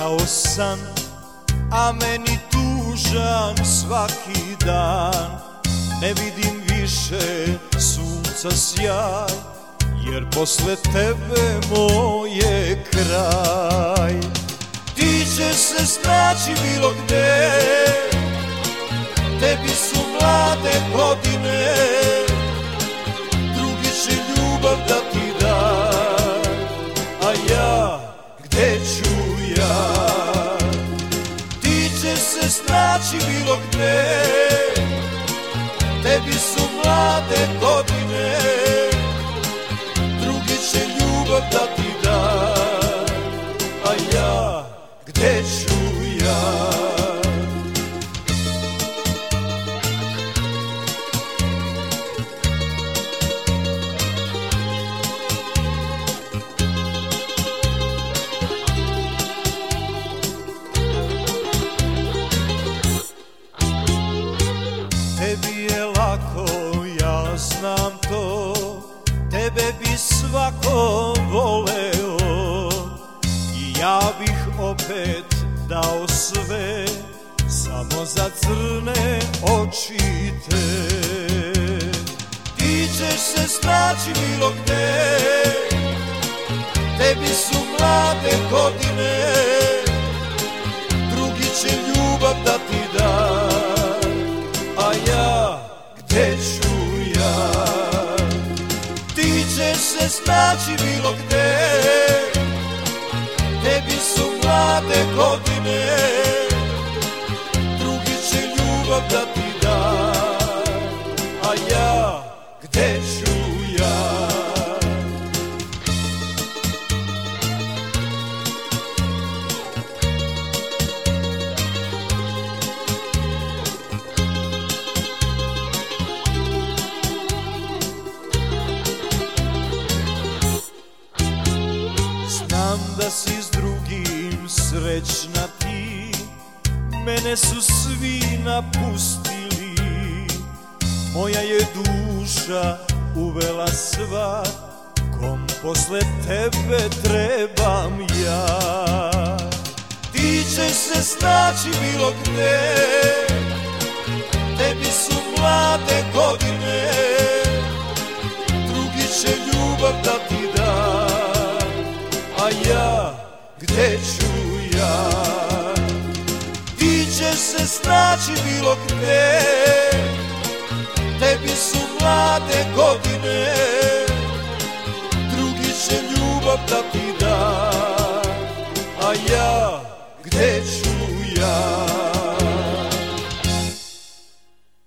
kao san A meni tužan svaki dan. Ne vidim više sunca sjaj Jer posle tebe moj je kraj. Ti ćeš se snaći bilo gde se snaći bilo gde Tebi su mlade godine Drugi će ljubav da ti da A ja, gde ću Tebi je lako, ja znam to. Tebe bi svako voleo. I ja bih opet dao sve Samo za crne oči te Ti ćeš se snaći bilo gde. Tebi su mlade godine ja, gde ću ja? Ti ćeš se snaći bilo gde, tebi su mlade godine, drugi će ljubav da, si s drugim srećna ti. Mene su svi napustili. Moja je duša uvela sva Kom posle tebe trebam ja. Ti ćeš se snaći bilo gde. Tebi su mlade godine. Drugi će se snaći bilo gde, tebi su mlade godine, drugi će ljubav da ti da, a ja, gde ću